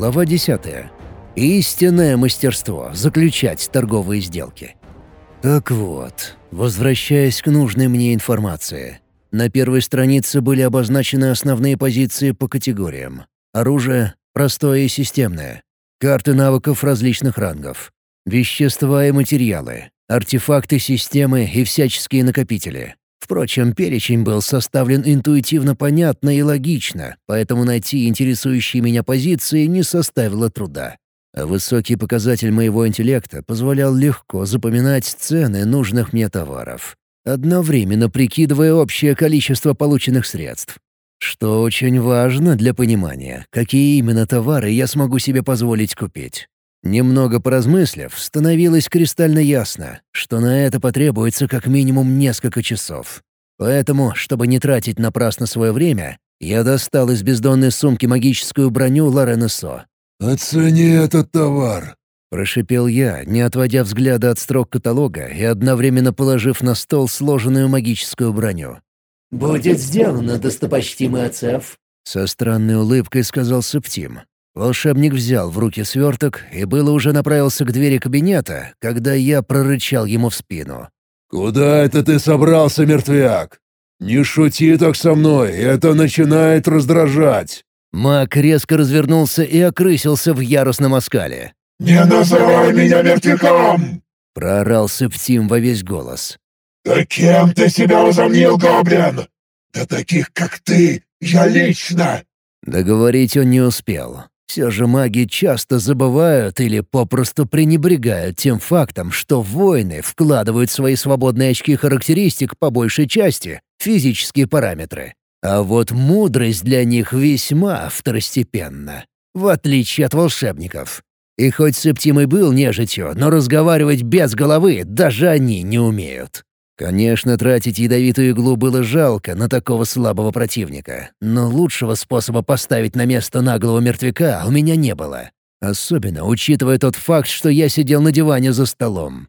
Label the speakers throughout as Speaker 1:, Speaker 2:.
Speaker 1: Глава 10. Истинное мастерство — заключать торговые сделки. Так вот, возвращаясь к нужной мне информации. На первой странице были обозначены основные позиции по категориям. Оружие — простое и системное. Карты навыков различных рангов. Вещества и материалы. Артефакты системы и всяческие накопители. Впрочем, перечень был составлен интуитивно понятно и логично, поэтому найти интересующие меня позиции не составило труда. А высокий показатель моего интеллекта позволял легко запоминать цены нужных мне товаров, одновременно прикидывая общее количество полученных средств. Что очень важно для понимания, какие именно товары я смогу себе позволить купить. Немного поразмыслив, становилось кристально ясно, что на это потребуется как минимум несколько часов. Поэтому, чтобы не тратить напрасно свое время, я достал из бездонной сумки магическую броню Лоренесо.
Speaker 2: «Оцени этот товар!»
Speaker 1: — прошипел я, не отводя взгляда от строк каталога и одновременно положив на стол сложенную магическую броню.
Speaker 3: «Будет сделано, достопочтимый Ацеф!»
Speaker 1: — со странной улыбкой сказал Септим. Волшебник взял в руки сверток и было уже направился к двери кабинета, когда я прорычал ему в спину.
Speaker 2: «Куда это ты собрался, мертвяк? Не шути так со мной, это начинает раздражать!»
Speaker 1: Маг резко развернулся и окрысился в яростном оскале.
Speaker 2: «Не называй меня мертвяком!»
Speaker 1: — проорал Септим во весь голос.
Speaker 2: «Да кем ты себя возомнил, гоблин? Да таких, как ты, я лично!»
Speaker 1: Договорить он не успел. Все же маги часто забывают или попросту пренебрегают тем фактом, что воины вкладывают в свои свободные очки характеристик по большей части физические параметры. А вот мудрость для них весьма второстепенна, в отличие от волшебников. И хоть Септим и был нежитью, но разговаривать без головы даже они не умеют. Конечно, тратить ядовитую иглу было жалко на такого слабого противника, но лучшего способа поставить на место наглого мертвяка у меня не было. Особенно учитывая тот факт, что я сидел на диване за столом.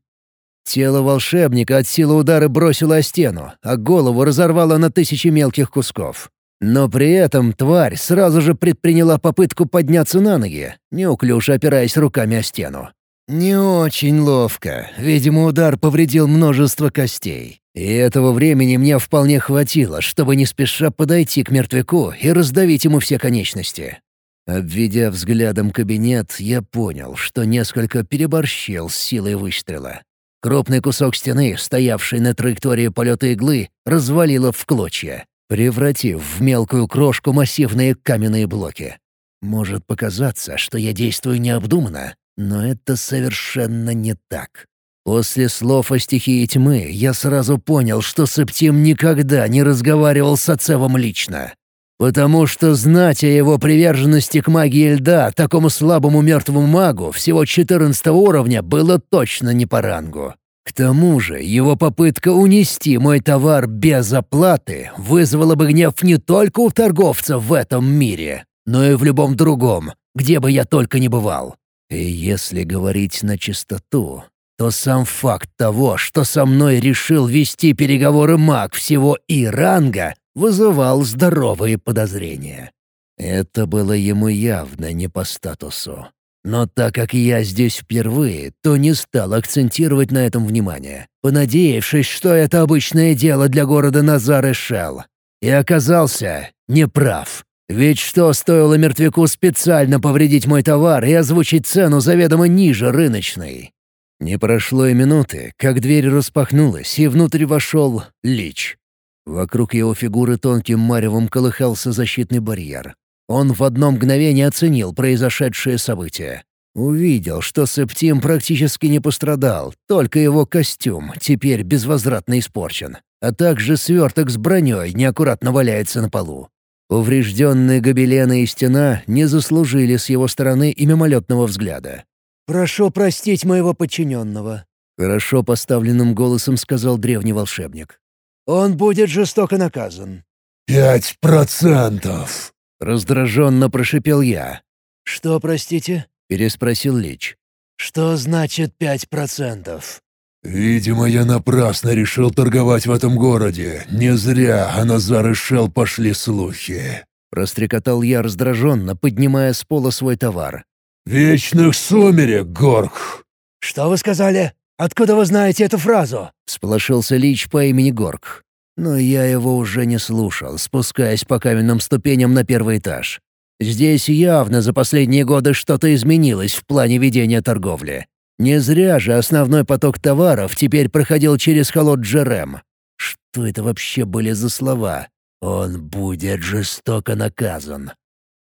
Speaker 1: Тело волшебника от силы удара бросило о стену, а голову разорвало на тысячи мелких кусков. Но при этом тварь сразу же предприняла попытку подняться на ноги, неуклюже опираясь руками о стену. Не очень ловко. Видимо, удар повредил множество костей. И этого времени мне вполне хватило, чтобы не спеша подойти к мертвяку и раздавить ему все конечности. Обведя взглядом кабинет, я понял, что несколько переборщил с силой выстрела. Крупный кусок стены, стоявший на траектории полета иглы, развалило в клочья, превратив в мелкую крошку массивные каменные блоки. Может показаться, что я действую необдуманно, но это совершенно не так. После слов о стихии тьмы я сразу понял, что Септим никогда не разговаривал с Ацевом лично. Потому что знать о его приверженности к магии льда такому слабому мертвому магу всего 14 уровня было точно не по рангу. К тому же его попытка унести мой товар без оплаты вызвала бы гнев не только у торговцев в этом мире, но и в любом другом, где бы я только ни бывал. И если говорить на чистоту, то сам факт того, что со мной решил вести переговоры маг всего и ранга, вызывал здоровые подозрения. Это было ему явно не по статусу. Но так как я здесь впервые, то не стал акцентировать на этом внимание, понадеявшись, что это обычное дело для города Назар и Шелл. И оказался неправ. Ведь что стоило мертвяку специально повредить мой товар и озвучить цену заведомо ниже рыночной? Не прошло и минуты, как дверь распахнулась, и внутрь вошел Лич. Вокруг его фигуры тонким маревом колыхался защитный барьер. Он в одно мгновение оценил произошедшее событие. Увидел, что Септим практически не пострадал, только его костюм теперь безвозвратно испорчен, а также сверток с броней неаккуратно валяется на полу. Поврежденные гобелены и стена не заслужили с его стороны и мимолетного взгляда.
Speaker 3: «Прошу простить моего подчиненного», —
Speaker 1: хорошо поставленным голосом сказал древний волшебник.
Speaker 3: «Он будет жестоко наказан».
Speaker 2: «Пять процентов!»
Speaker 1: — раздраженно прошипел я.
Speaker 3: «Что, простите?»
Speaker 1: — переспросил Лич.
Speaker 3: «Что значит пять процентов?»
Speaker 2: «Видимо, я напрасно решил торговать в этом городе. Не зря о Назар и Шел пошли слухи».
Speaker 1: Прострекотал я раздраженно, поднимая с пола свой товар.
Speaker 2: «Вечных сумерек, Горг!»
Speaker 3: «Что вы сказали? Откуда вы знаете эту фразу?»
Speaker 1: — сполошился Лич по имени Горг. Но я его уже не слушал, спускаясь по каменным ступеням на первый этаж. Здесь явно за последние годы что-то изменилось в плане ведения торговли. Не зря же основной поток товаров теперь проходил через холод Джерем. Что это вообще были за слова? Он будет жестоко наказан.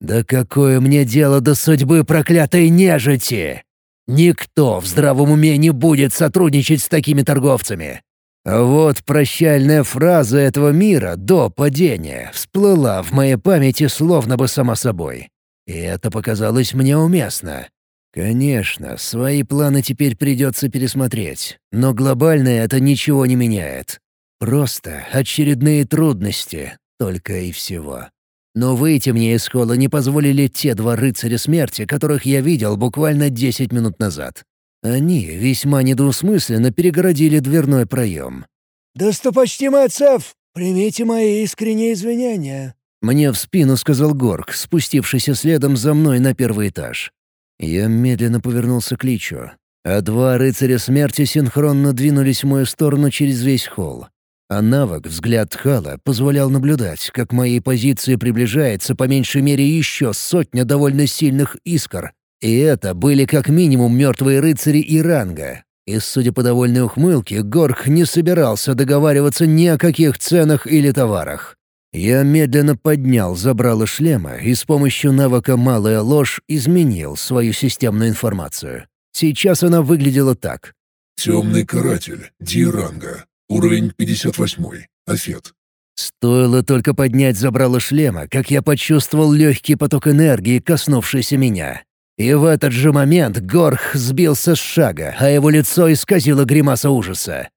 Speaker 1: Да какое мне дело до судьбы проклятой нежити? Никто в здравом уме не будет сотрудничать с такими торговцами. А вот прощальная фраза этого мира до падения всплыла в моей памяти словно бы сама собой. И это показалось мне уместно. Конечно, свои планы теперь придется пересмотреть, но глобально это ничего не меняет. Просто очередные трудности, только и всего. Но выйти мне из холла не позволили те два рыцаря смерти, которых я видел буквально десять минут назад. Они весьма недвусмысленно перегородили дверной проем.
Speaker 3: «Достопочтимый Цеф, примите мои искренние извинения», —
Speaker 1: мне в спину сказал Горг, спустившийся следом за мной на первый этаж. Я медленно повернулся к Личу, а два рыцаря смерти синхронно двинулись в мою сторону через весь холл. А навык «Взгляд Хала» позволял наблюдать, как моей позиции приближается по меньшей мере еще сотня довольно сильных искр, и это были как минимум мертвые рыцари и ранга. И, судя по довольной ухмылке, Горх не собирался договариваться ни о каких ценах или товарах. Я медленно поднял забрало шлема и с помощью навыка «Малая ложь» изменил свою системную информацию. Сейчас она выглядела так.
Speaker 2: «Темный каратель, Диранга, уровень 58, Афет».
Speaker 1: Стоило только поднять забрало шлема, как я почувствовал легкий поток энергии, коснувшийся меня. И в этот же момент Горх сбился с шага, а его лицо исказило гримаса ужаса.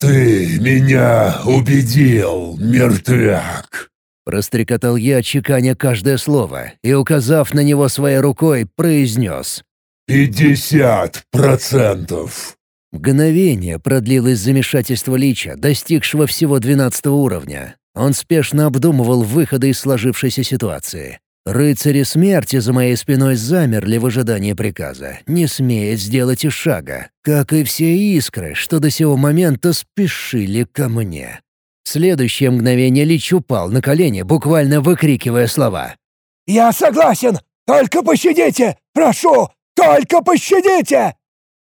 Speaker 2: «Ты меня убедил, мертвяк!»
Speaker 1: Прострекотал я, чеканя каждое слово, и, указав на него своей рукой, произнес.
Speaker 2: «Пятьдесят процентов!»
Speaker 1: Мгновение продлилось замешательство Лича, достигшего всего двенадцатого уровня. Он спешно обдумывал выходы из сложившейся ситуации. Рыцари смерти за моей спиной замерли в ожидании приказа, не смея сделать и шага, как и все искры, что до сего момента спешили ко мне. В следующее мгновение Лич упал на колени, буквально выкрикивая слова.
Speaker 3: «Я согласен! Только пощадите! Прошу! Только пощадите!»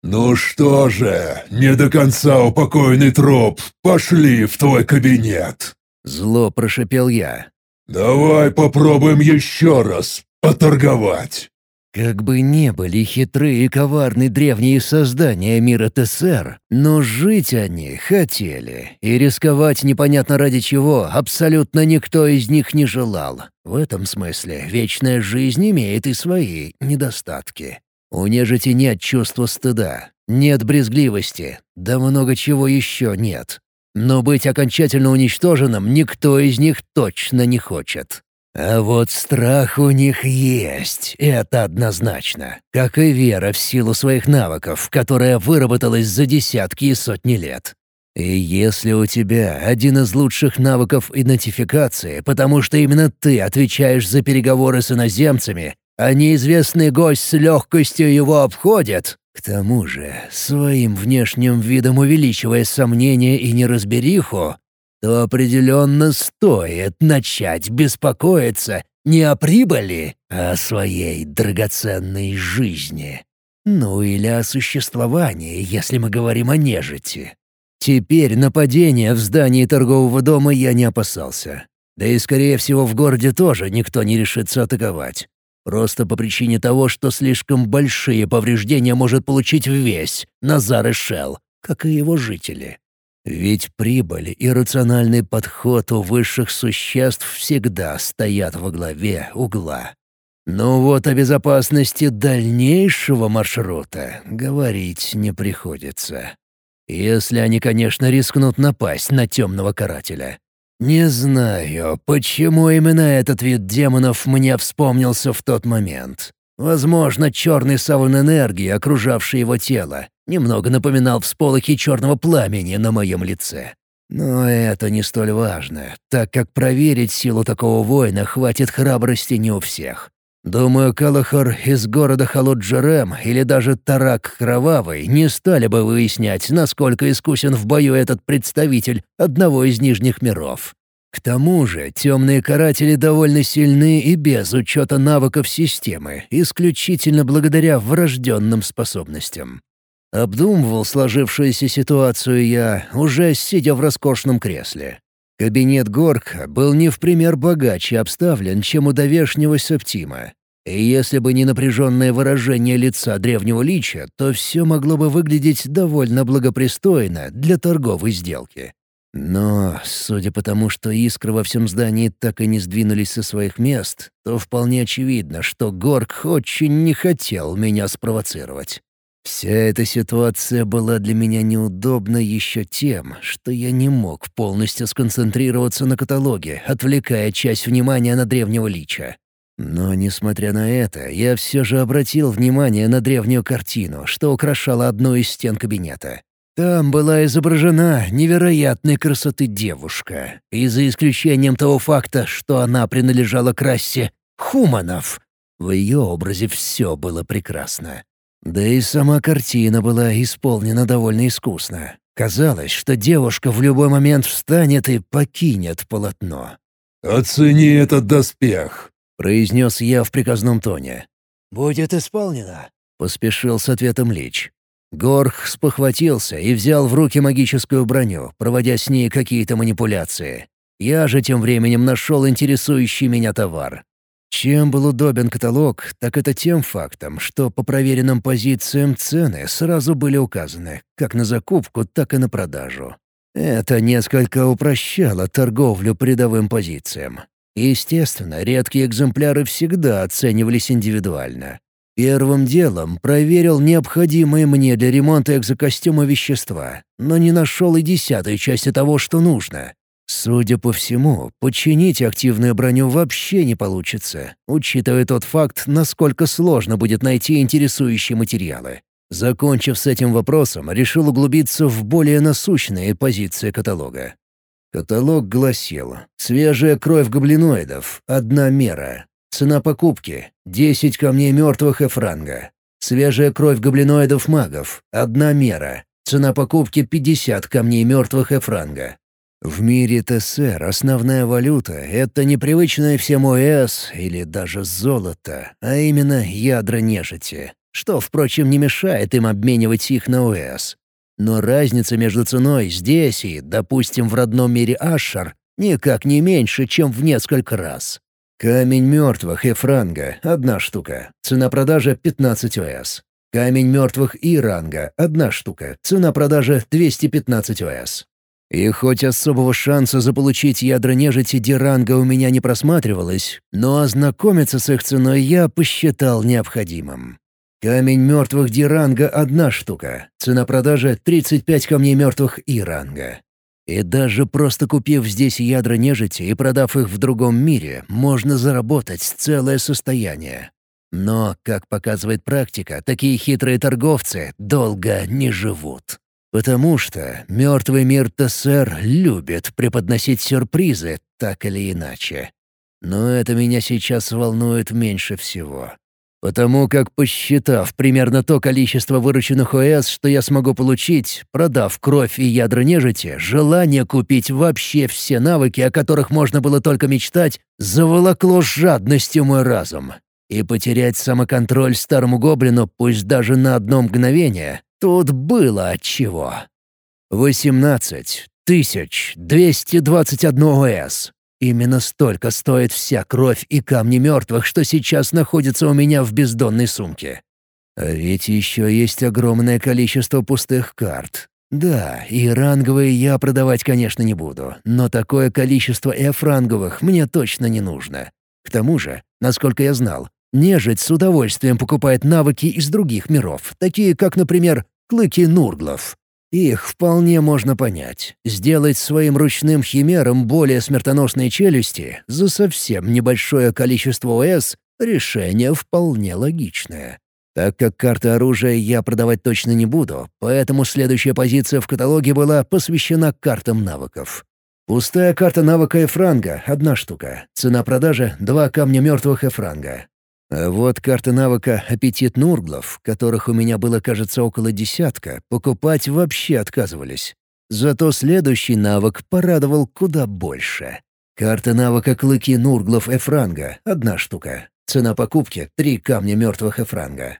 Speaker 2: «Ну что же, не до конца упокоенный троп, пошли в твой кабинет!»
Speaker 1: Зло прошипел я.
Speaker 2: «Давай попробуем еще раз поторговать».
Speaker 1: Как бы не были хитрые и коварны древние создания мира ТСР, но жить они хотели, и рисковать непонятно ради чего абсолютно никто из них не желал. В этом смысле вечная жизнь имеет и свои недостатки. У нежити нет чувства стыда, нет брезгливости, да много чего еще нет. Но быть окончательно уничтоженным никто из них точно не хочет. А вот страх у них есть, это однозначно, как и вера в силу своих навыков, которая выработалась за десятки и сотни лет. И если у тебя один из лучших навыков идентификации, потому что именно ты отвечаешь за переговоры с иноземцами, а неизвестный гость с легкостью его обходит, к тому же, своим внешним видом увеличивая сомнения и неразбериху, то определенно стоит начать беспокоиться не о прибыли, а о своей драгоценной жизни. Ну или о существовании, если мы говорим о нежити. Теперь нападения в здании торгового дома я не опасался. Да и, скорее всего, в городе тоже никто не решится атаковать. Просто по причине того, что слишком большие повреждения может получить весь Назар и Шелл, как и его жители. Ведь прибыль и рациональный подход у высших существ всегда стоят во главе угла. Но вот о безопасности дальнейшего маршрута говорить не приходится. Если они, конечно, рискнут напасть на темного карателя. Не знаю, почему именно этот вид демонов мне вспомнился в тот момент. Возможно, черный саван энергии, окружавший его тело, немного напоминал всполохи черного пламени на моем лице. Но это не столь важно, так как проверить силу такого воина хватит храбрости не у всех. Думаю, Калахар из города Халуджерем или даже Тарак Кровавый не стали бы выяснять, насколько искусен в бою этот представитель одного из нижних миров. К тому же темные каратели довольно сильны и без учета навыков системы, исключительно благодаря врожденным способностям. Обдумывал сложившуюся ситуацию я, уже сидя в роскошном кресле. Кабинет Горка был не в пример богаче обставлен, чем у довешнего Септима. И если бы не напряженное выражение лица древнего лича, то все могло бы выглядеть довольно благопристойно для торговой сделки. Но, судя по тому, что искры во всем здании так и не сдвинулись со своих мест, то вполне очевидно, что Горк очень не хотел меня спровоцировать. Вся эта ситуация была для меня неудобна еще тем, что я не мог полностью сконцентрироваться на каталоге, отвлекая часть внимания на древнего лича. Но, несмотря на это, я все же обратил внимание на древнюю картину, что украшала одну из стен кабинета. Там была изображена невероятной красоты девушка, и за исключением того факта, что она принадлежала к расе хуманов. В ее образе все было прекрасно. Да и сама картина была исполнена довольно искусно. Казалось, что девушка в любой момент встанет и покинет полотно.
Speaker 2: «Оцени этот доспех», —
Speaker 1: произнес я в приказном тоне.
Speaker 3: «Будет исполнено», —
Speaker 1: поспешил с ответом Лич. Горх спохватился и взял в руки магическую броню, проводя с ней какие-то манипуляции. Я же тем временем нашел интересующий меня товар. Чем был удобен каталог, так это тем фактом, что по проверенным позициям цены сразу были указаны, как на закупку, так и на продажу. Это несколько упрощало торговлю по рядовым позициям. Естественно, редкие экземпляры всегда оценивались индивидуально. Первым делом проверил необходимые мне для ремонта экзокостюма вещества, но не нашел и десятой части того, что нужно. Судя по всему, починить активную броню вообще не получится, учитывая тот факт, насколько сложно будет найти интересующие материалы. Закончив с этим вопросом, решил углубиться в более насущные позиции каталога. Каталог гласил «Свежая кровь гоблиноидов. Одна мера. Цена покупки — 10 камней мертвых эфранга. Свежая кровь гоблиноидов-магов. Одна мера. Цена покупки — 50 камней мертвых эфранга. В мире ТСР основная валюта — это непривычное всем ОС или даже золото, а именно ядра нежити, что, впрочем, не мешает им обменивать их на ОС. Но разница между ценой здесь и, допустим, в родном мире Ашшар никак не меньше, чем в несколько раз. Камень мертвых и франга — одна штука, цена продажи — 15 ОС. Камень мертвых и ранга — одна штука, цена продажи — 215 ОС. И хоть особого шанса заполучить ядра нежити Диранга у меня не просматривалось, но ознакомиться с их ценой я посчитал необходимым. Камень мертвых Диранга — одна штука, цена продажи — 35 камней мертвых Иранга. И даже просто купив здесь ядра нежити и продав их в другом мире, можно заработать целое состояние. Но, как показывает практика, такие хитрые торговцы долго не живут. Потому что мертвый мир ТСР любит преподносить сюрпризы, так или иначе. Но это меня сейчас волнует меньше всего. Потому как, посчитав примерно то количество вырученных ОС, что я смогу получить, продав кровь и ядра нежити, желание купить вообще все навыки, о которых можно было только мечтать, заволокло жадностью мой разум. И потерять самоконтроль старому гоблину, пусть даже на одно мгновение, Тут было отчего. 18 тысяч 221 ОС. Именно столько стоит вся кровь и камни мертвых, что сейчас находятся у меня в бездонной сумке. А ведь еще есть огромное количество пустых карт. Да, и ранговые я продавать, конечно, не буду, но такое количество эфранговых мне точно не нужно. К тому же, насколько я знал, Нежить с удовольствием покупает навыки из других миров, такие как, например, клыки Нурглов. Их вполне можно понять. Сделать своим ручным химерам более смертоносные челюсти за совсем небольшое количество ОС — решение вполне логичное. Так как карты оружия я продавать точно не буду, поэтому следующая позиция в каталоге была посвящена картам навыков. Пустая карта навыка Эфранга — одна штука. Цена продажи — два камня мертвых Эфранга. А вот карта навыка «Аппетит Нурглов», которых у меня было, кажется, около десятка, покупать вообще отказывались. Зато следующий навык порадовал куда больше. Карта навыка «Клыки Нурглов Эфранга» — одна штука. Цена покупки — три камня мертвых Эфранга.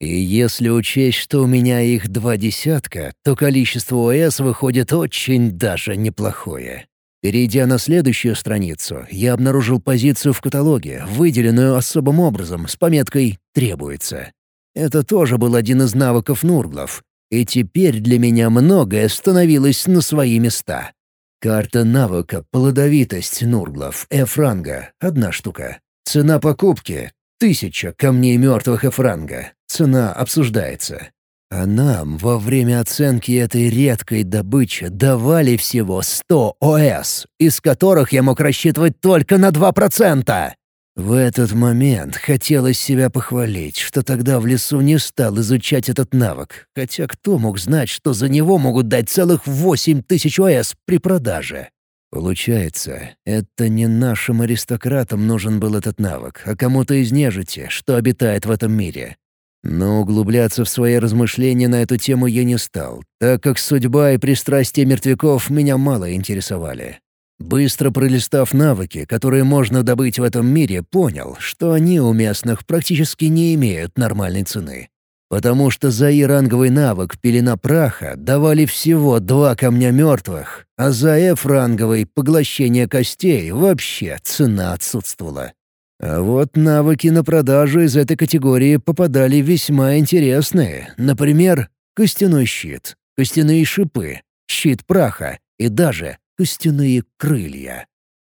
Speaker 1: И если учесть, что у меня их два десятка, то количество ОС выходит очень даже неплохое. Перейдя на следующую страницу, я обнаружил позицию в каталоге, выделенную особым образом, с пометкой «Требуется». Это тоже был один из навыков Нурглов. И теперь для меня многое становилось на свои места. Карта навыка «Плодовитость Нурглов» F-ранга — одна штука. Цена покупки — тысяча камней мертвых F-ранга. Цена обсуждается. А нам во время оценки этой редкой добычи давали всего 100 ОС, из которых я мог рассчитывать только на 2%. В этот момент хотелось себя похвалить, что тогда в лесу не стал изучать этот навык, хотя кто мог знать, что за него могут дать целых 8 тысяч ОС при продаже. Получается, это не нашим аристократам нужен был этот навык, а кому-то из нежити, что обитает в этом мире. Но углубляться в свои размышления на эту тему я не стал, так как судьба и пристрастия мертвяков меня мало интересовали. Быстро пролистав навыки, которые можно добыть в этом мире, понял, что они у местных практически не имеют нормальной цены. Потому что за И-ранговый навык «Пелена праха» давали всего два камня мертвых, а за F-ранговый «Поглощение костей» вообще цена отсутствовала. А вот навыки на продажу из этой категории попадали весьма интересные. Например, костяной щит, костяные шипы, щит праха и даже костяные крылья.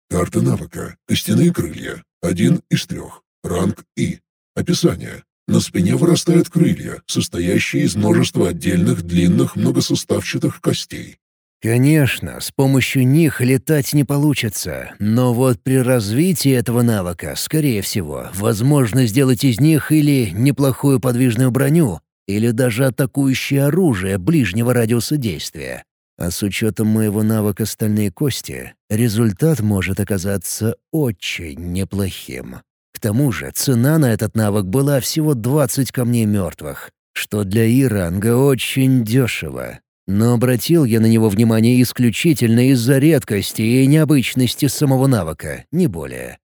Speaker 2: Карта навыка «Костяные крылья». Один из трех. Ранг И. Описание. На спине вырастают крылья, состоящие из множества отдельных длинных многосоставчатых костей.
Speaker 1: Конечно, с помощью них летать не получится, но вот при развитии этого навыка, скорее всего, возможно сделать из них или неплохую подвижную броню, или даже атакующее оружие ближнего радиуса действия. А с учетом моего навыка «Стальные кости» результат может оказаться очень неплохим. К тому же цена на этот навык была всего 20 камней мертвых, что для И-ранга очень дешево. Но обратил я на него внимание исключительно из-за редкости и необычности самого навыка, не более.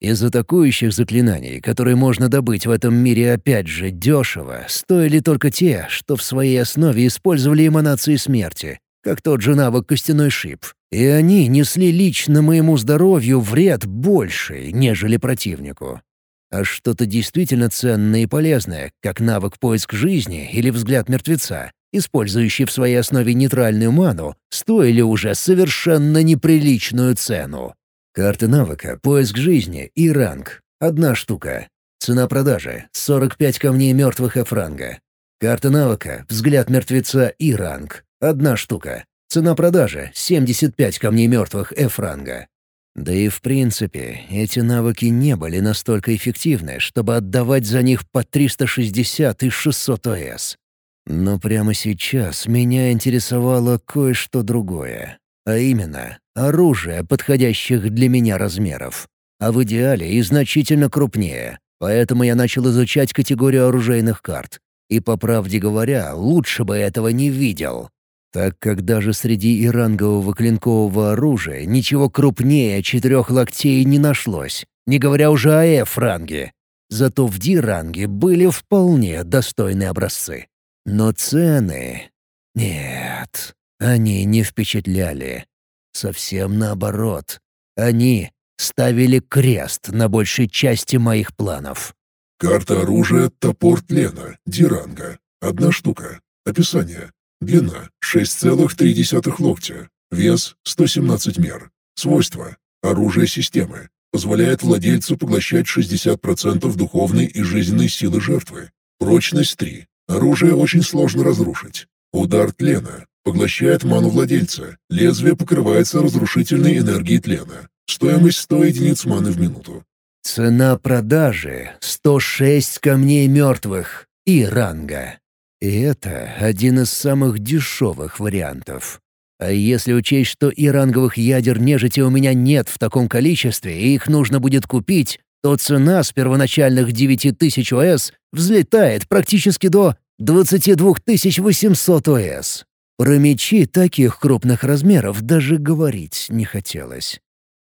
Speaker 1: Из атакующих заклинаний, которые можно добыть в этом мире опять же дешево, стоили только те, что в своей основе использовали эманации смерти, как тот же навык «Костяной шип». И они несли лично моему здоровью вред больший, нежели противнику. А что-то действительно ценное и полезное, как навык «Поиск жизни» или «Взгляд мертвеца», использующие в своей основе нейтральную ману, стоили уже совершенно неприличную цену. Карты навыка «Поиск жизни» и ранг — одна штука. Цена продажи — 45 камней мертвых Эфранга. Карта навыка «Взгляд мертвеца» и ранг — одна штука. Цена продажи — 75 камней мертвых Эфранга. Да и в принципе, эти навыки не были настолько эффективны, чтобы отдавать за них по 360 и 600 ОС. Но прямо сейчас меня интересовало кое-что другое. А именно, оружие, подходящих для меня размеров. А в идеале и значительно крупнее. Поэтому я начал изучать категорию оружейных карт. И, по правде говоря, лучше бы этого не видел. Так как даже среди ирангового клинкового оружия ничего крупнее четырех локтей не нашлось, не говоря уже о F-ранге. Зато в D-ранге были вполне достойные образцы. Но цены... Нет, они не впечатляли. Совсем наоборот. Они ставили крест на большей части моих планов.
Speaker 2: Карта оружия «Топор тлена» Диранга. Одна штука. Описание. Длина — 6,3 локтя. Вес — 117 мер. Свойства. Оружие системы. Позволяет владельцу поглощать 60% духовной и жизненной силы жертвы. Прочность 3. Оружие очень сложно разрушить. Удар тлена. Поглощает ману владельца. Лезвие покрывается разрушительной энергией тлена. Стоимость 100 единиц маны в минуту.
Speaker 1: Цена продажи — 106 камней мертвых. и ранга. И это один из самых дешевых вариантов. А если учесть, что и ранговых ядер нежити у меня нет в таком количестве, и их нужно будет купить, то цена с первоначальных 9000 ОС взлетает практически до 22 800 ОС. Про мечи таких крупных размеров даже говорить не хотелось.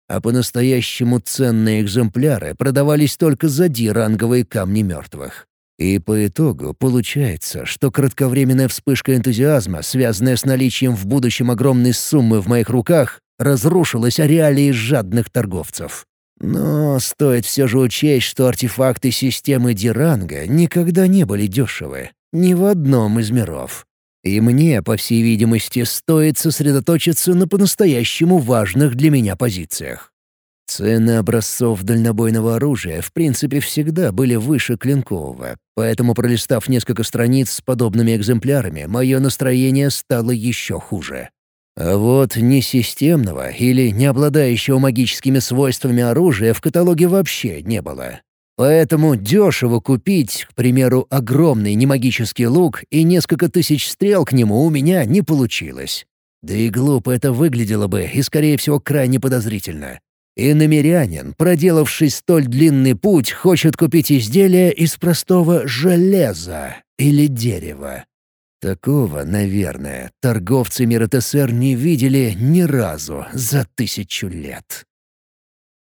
Speaker 1: А по-настоящему ценные экземпляры продавались только за ди-ранговые камни мертвых. И по итогу получается, что кратковременная вспышка энтузиазма, связанная с наличием в будущем огромной суммы в моих руках, разрушилась о реалии жадных торговцев. Но стоит все же учесть, что артефакты системы Диранга никогда не были дешевы. Ни в одном из миров. И мне, по всей видимости, стоит сосредоточиться на по-настоящему важных для меня позициях. Цены образцов дальнобойного оружия в принципе всегда были выше клинкового, поэтому, пролистав несколько страниц с подобными экземплярами, мое настроение стало еще хуже. А вот несистемного или не обладающего магическими свойствами оружия в каталоге вообще не было. Поэтому дешево купить, к примеру, огромный немагический лук и несколько тысяч стрел к нему у меня не получилось. Да и глупо это выглядело бы и, скорее всего, крайне подозрительно. И намерянин, проделавший столь длинный путь, хочет купить изделие из простого железа или дерева. Такого, наверное, торговцы мира ТСР не видели ни разу за тысячу лет.